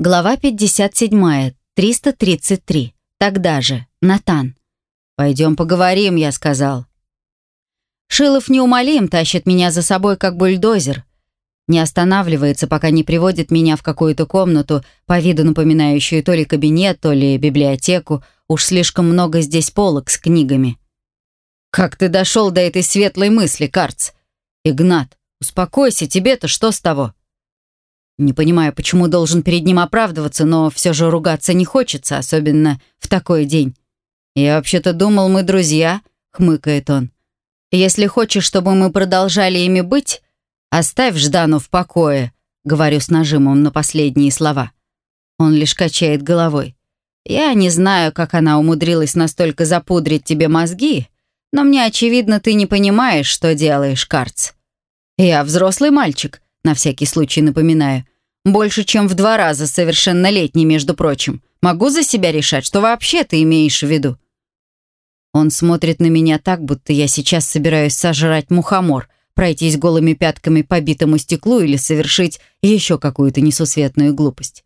Глава 57. 333. Тогда же. Натан. «Пойдем поговорим», — я сказал. Шилов неумолим, тащит меня за собой, как бульдозер. Не останавливается, пока не приводит меня в какую-то комнату, по виду напоминающую то ли кабинет, то ли библиотеку. Уж слишком много здесь полок с книгами. «Как ты дошел до этой светлой мысли, Карц?» «Игнат, успокойся, тебе-то что с того?» Не понимаю, почему должен перед ним оправдываться, но все же ругаться не хочется, особенно в такой день. «Я вообще-то думал, мы друзья», — хмыкает он. «Если хочешь, чтобы мы продолжали ими быть, оставь Ждану в покое», — говорю с нажимом на последние слова. Он лишь качает головой. «Я не знаю, как она умудрилась настолько запудрить тебе мозги, но мне очевидно, ты не понимаешь, что делаешь, Карц. Я взрослый мальчик, на всякий случай напоминаю. Больше, чем в два раза совершеннолетний, между прочим. Могу за себя решать, что вообще ты имеешь в виду. Он смотрит на меня так, будто я сейчас собираюсь сожрать мухомор, пройтись голыми пятками по битому стеклу или совершить еще какую-то несусветную глупость.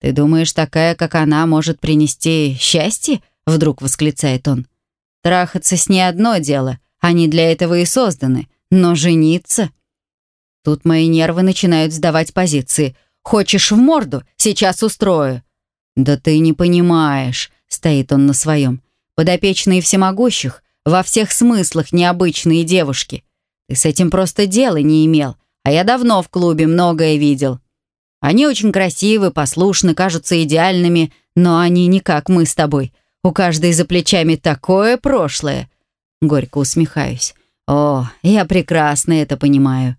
«Ты думаешь, такая, как она, может принести счастье?» — вдруг восклицает он. «Трахаться с ней одно дело, они для этого и созданы, но жениться...» Тут мои нервы начинают сдавать позиции. «Хочешь в морду? Сейчас устрою». «Да ты не понимаешь», — стоит он на своем. «Подопечные всемогущих, во всех смыслах необычные девушки. Ты с этим просто дела не имел, а я давно в клубе многое видел. Они очень красивы, послушны, кажутся идеальными, но они не как мы с тобой. У каждой за плечами такое прошлое». Горько усмехаюсь. «О, я прекрасно это понимаю».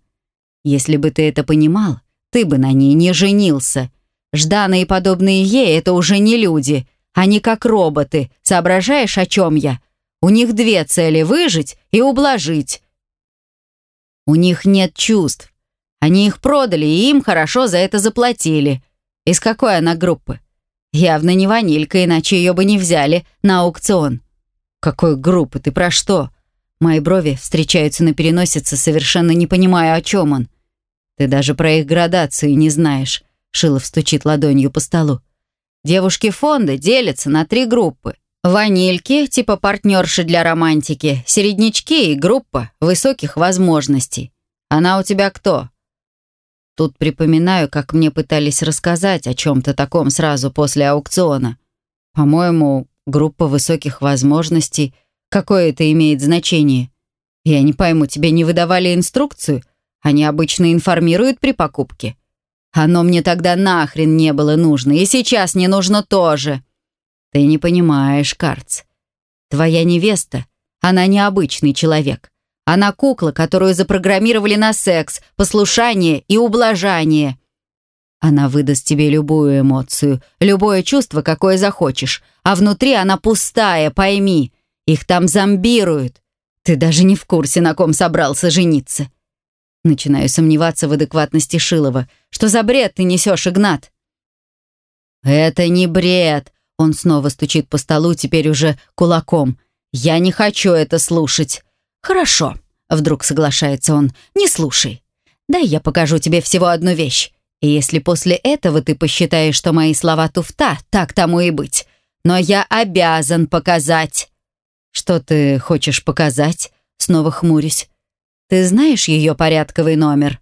Если бы ты это понимал, ты бы на ней не женился. Жданы и подобные ей — это уже не люди. Они как роботы. Соображаешь, о чем я? У них две цели — выжить и ублажить. У них нет чувств. Они их продали, и им хорошо за это заплатили. Из какой она группы? Явно не ванилька, иначе ее бы не взяли на аукцион. Какой группы? Ты про что? Мои брови встречаются на переносице, совершенно не понимая, о чем он. Ты даже про их градации не знаешь. Шилов стучит ладонью по столу. Девушки фонда делятся на три группы. Ванильки, типа партнерши для романтики, середнячки и группа высоких возможностей. Она у тебя кто? Тут припоминаю, как мне пытались рассказать о чем-то таком сразу после аукциона. По-моему, группа высоких возможностей. Какое это имеет значение? Я не пойму, тебе не выдавали инструкцию — они обычно информируют при покупке. Оно мне тогда нахрен не было нужно, и сейчас не нужно тоже. Ты не понимаешь, Карц. Твоя невеста, она необычный человек. Она кукла, которую запрограммировали на секс, послушание и ублажание. Она выдаст тебе любую эмоцию, любое чувство, какое захочешь, а внутри она пустая, пойми. Их там зомбируют. Ты даже не в курсе, на ком собрался жениться. Начинаю сомневаться в адекватности Шилова. «Что за бред ты несешь, Игнат?» «Это не бред!» Он снова стучит по столу, теперь уже кулаком. «Я не хочу это слушать». «Хорошо», — вдруг соглашается он. «Не слушай. Дай я покажу тебе всего одну вещь. И если после этого ты посчитаешь, что мои слова туфта, так тому и быть. Но я обязан показать». «Что ты хочешь показать?» Снова хмурюсь. Ты знаешь ее порядковый номер?»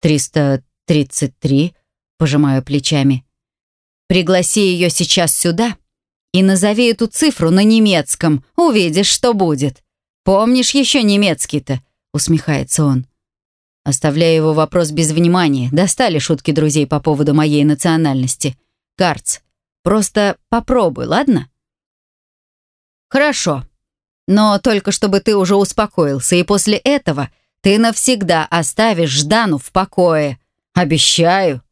«Триста тридцать три», — пожимаю плечами. «Пригласи ее сейчас сюда и назови эту цифру на немецком. Увидишь, что будет. Помнишь еще немецкий-то?» — усмехается он. Оставляя его вопрос без внимания, достали шутки друзей по поводу моей национальности. «Карц, просто попробуй, ладно?» «Хорошо», но только чтобы ты уже успокоился, и после этого ты навсегда оставишь Ждану в покое. Обещаю.